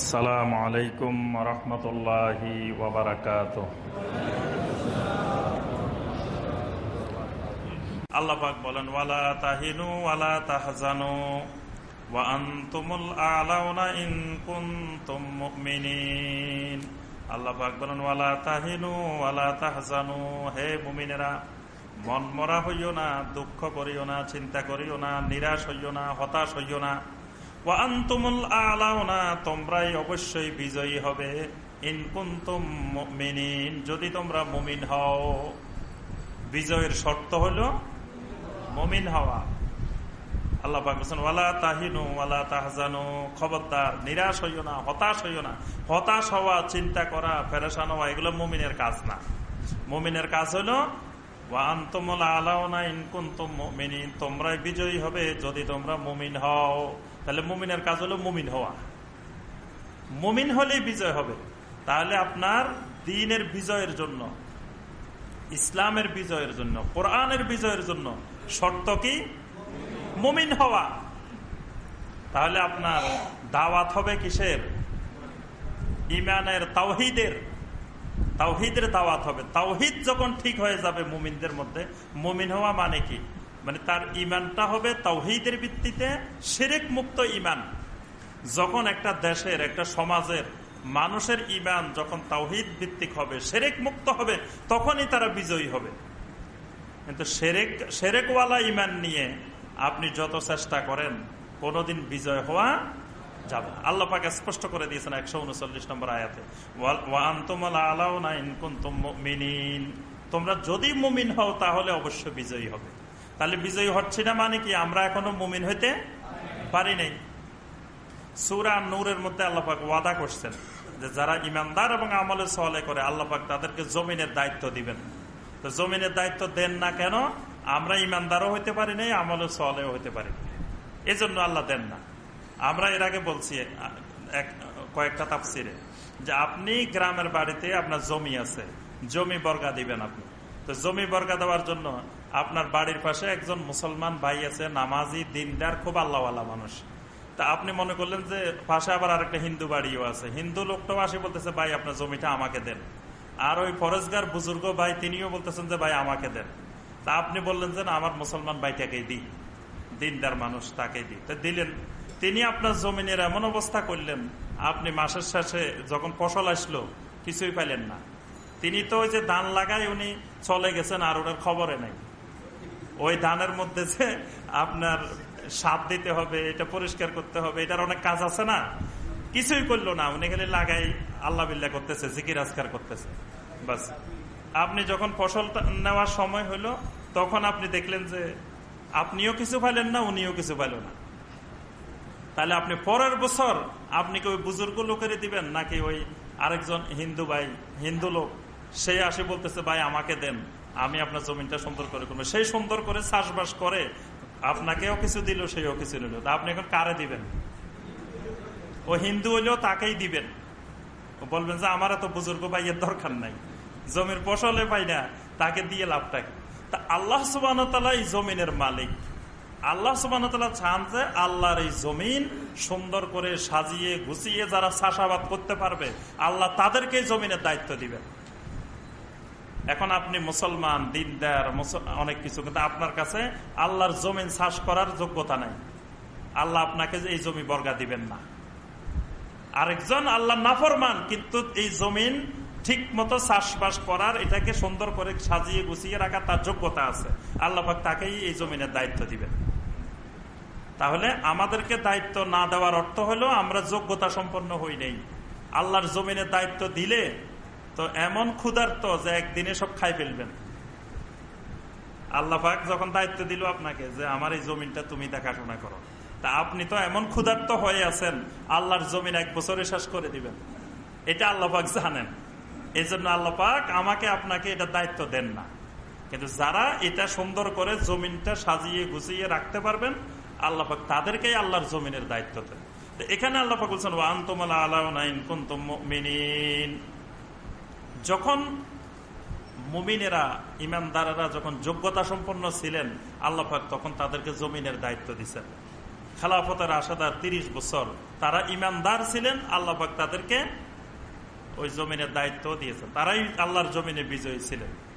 আসসালামু আলাইকুম রহমতুল্লাহি ওবরাকাত বলেন, ওয়ালা তাহিনু ওয়ালা তাহজানু ওয়ালা তাহিনু হে মন মরা হইও না, দুঃখ করিও না, চিন্তা করিও না, নিরাশ হইও না, হতাশ হইও না। ওয়ান্তুমুল আলাউনা, তোমরাই অবশ্যই বিজয়ী হবে। ইনকুন্তুম মুমিনিন, যদি তোমরা মুমিন হও। বিজয়ের শর্ত হলো মমিন হওয়া। আল্লাহ বলছেন, ওয়ালা তাহিনু ওয়ালা তাহজানু। খবরদার, নিরাশ হইও না, হতাশ হইও না। হতাশ হওয়া, চিন্তা করা, ফেরেশান হওয়া, এগুলো মুমিনের কাজ না। মুমিনের কাজ হলো তোমরাই বিজয়ী হবে যদি তোমরা মুমিন হও। তাহলে মুমিনের কাজ হলো মুমিন হওয়া। মুমিন হলেই বিজয় হবে। তাহলে আপনার দিনের বিজয়ের জন্য, ইসলামের বিজয়ের জন্য, কোরআনের বিজয়ের জন্য শর্ত কি? মুমিন হওয়া। তাহলে আপনার দাওয়াত হবে কিসের? ইমানের তাওহিদের। তাওহিদের দাওয়াত হবে। তাওহিদ যখন ঠিক হয়ে যাবে মুমিনদের মধ্যে, মুমিন হওয়া মানে কি? মানে তার ইমানটা হবে তাওহিদের ভিত্তিতে সেরেক মুক্ত ইমান যখন একটা দেশের, একটা সমাজের মানুষের ইমান যখন তাওহিদ ভিত্তিক হবে সেরেক মুক্ত হবে, তখনই তারা বিজয়ী হবে। কিন্তু সেরেক সেরেকওয়ালা ইমান নিয়ে আপনি যত চেষ্টা করেন, কোনোদিন বিজয় হওয়া যাবে আল্লাহ পাকে স্পষ্ট করে দিয়েছেন একশো উনচল্লিশ নম্বর আয়াতে আলাও না ইনকুন তোমিন তোমরা যদি মুমিন হও, তাহলে অবশ্য বিজয়ী হবে। তাহলে বিজয়ী হচ্ছে না মানে কি? আমরা এখনও মুমিন হইতে পারি নাই। সুরা নূরের মধ্যে আল্লাপাক ওয়াদা করছেন যে যারা ইমানদার এবং আমলে সহলে করে আল্লাপাক তাদেরকে জমিনের দায়িত্ব দিবেন। তো জমিনের দায়িত্ব দেন না কেন? আমরা ইমানদারও হইতে পারি নাই, আমলে সহলেও হইতে পারি এজন্য আল্লাহ দেন না। আমরা এর আগে বলছি এক, কয়েকটা তাপসিরে যে আপনি গ্রামের বাড়িতে আপনার জমি আছে, জমি বর্গা দিবেন আপনি। তো জমি বর্গা দেওয়ার জন্য আপনার বাড়ির পাশে একজন মুসলমান ভাই আছে, নামাজি, দিনদার, খুব আল্লাহওয়ালা মানুষ। তা আপনি মনে করলেন যে পাশে আবার আরেকটা হিন্দু বাড়িও আছে। হিন্দু লোকটাও আসে বলতেছে, ভাই, আপনার জমিটা আমাকে দেন। আর ওই ফরজগার বুজুর্গ ভাই, তিনিও বলতেছেন যে, ভাই, আমাকে দেন। তা আপনি বললেন যে আমার মুসলমান ভাইটাকেই দিই। দিনদার মানুষ তাকে দিই। তা দিলেন। তিনি আপনার জমিনের এমন অবস্থা করলেন, আপনি মাসের শেষে যখন ফসল আসলো, কিছুই পাইলেন না। তিনি তো ওই যে ধান লাগায় উনি চলে গেছেন আর ওনার খবরে নাই। ওই ধানের মধ্যে যে আপনার সাপ দিতে হবে, এটা পরিষ্কার করতে হবে, এটার অনেক কাজ আছে না? কিছুই করল না। উনি খালি লাগাই আল্লাহ বিল্লা করতেছে, জিকির আজকার করতেছে। বাস। আপনি যখন ফসল নেওয়ার সময় হলো তখন আপনি দেখলেন যে আপনিও কিছু পাইলেন না, উনিও কিছু পাইল না। তাহলে আপনি পরের বছর আপনি কি ওই বুজুর্গ লোকেরই দিবেন, নাকি ওই আরেকজন হিন্দু ভাই, হিন্দু লোক সে আসে বলতেছে, ভাই, আমাকে দেন। আমি আপনার জমিনটা সুন্দর করে করব সেই সুন্দর করে চাষবাস করে আপনাকেও কিছু দিল সেও কিছু নিল। তা আপনি এখন কারে দিবেন? ও হিন্দু হইলেও তাকেই দিবেন। বলবেন যে, আমার এত বুজুর্গ ভাইয়ের দরকার নাই। জমির ফসলে পাই না, তাকে দিয়ে লাভটাকে তা আল্লাহ সুবান এই জমিনের মালিক। আল্লাহ সুবান চান যে আল্লাহর এই জমিন সুন্দর করে সাজিয়ে গুছিয়ে যারা চাষাবাদ করতে পারবে, আল্লাহ তাদেরকে জমিনের দায়িত্ব দিবেন। এখন আপনি মুসলমান, দিনদার অনেক কিছু, কিন্তু আপনার কাছে আল্লাহর জমিন চাষ করার যোগ্যতা নাই। আল্লাহ আপনাকে এই জমি বর্গা দিবেন না। আরেকজন আল্লাহ নাফরমান, কিন্তু এই জমিন ঠিক মতো চাষবাস করার, এটাকে সুন্দর করে সাজিয়ে গুছিয়ে রাখার তার যোগ্যতা আছে। আল্লাহ তাকেই এই জমিনের দায়িত্ব দিবেন। তাহলে আমাদেরকে দায়িত্ব না দেওয়ার অর্থ হলো আমরা যোগ্যতা সম্পন্ন হই নেই। আল্লাহর জমিনের দায়িত্ব দিলে তো এমন ক্ষুধার্ত যে একদিনে সব খাই ফেলবেন। আল্লাহ যখন দায়িত্ব দিল আপনাকে যে আমার এই জমিনটা তুমি দেখাশোনা করো। তা আপনি তো এমন ক্ষুধার্ত হয়ে আছেন, আল্লাহর জমিন এক বছরে শেষ করে দিবেন। এটা আল্লাহ জানেন। এই জন্য আল্লাহ পাক আমাকে, আপনাকে এটা দায়িত্ব দেন না। কিন্তু যারা এটা সুন্দর করে জমিনটা সাজিয়ে গুছিয়ে রাখতে পারবেন, আল্লাহ পাক তাদেরকেই আল্লাহর জমিনের দায়িত্ব দেন। এখানে আল্লাহ বলছেন ওয়ান্তমালা আল্লাহ যখন মুমিনেরা, ইমানদারেরা যখন যোগ্যতা সম্পন্ন ছিলেন আল্লাহাক তখন তাদেরকে জমিনের দায়িত্ব দিচ্ছেন খেলাফতের আশাদার তিরিশ বছর তারা ইমানদার ছিলেন আল্লাহাক তাদেরকে ওই জমিনের দায়িত্ব দিয়েছেন। তারাই আল্লাহর জমিনে বিজয়ী ছিলেন।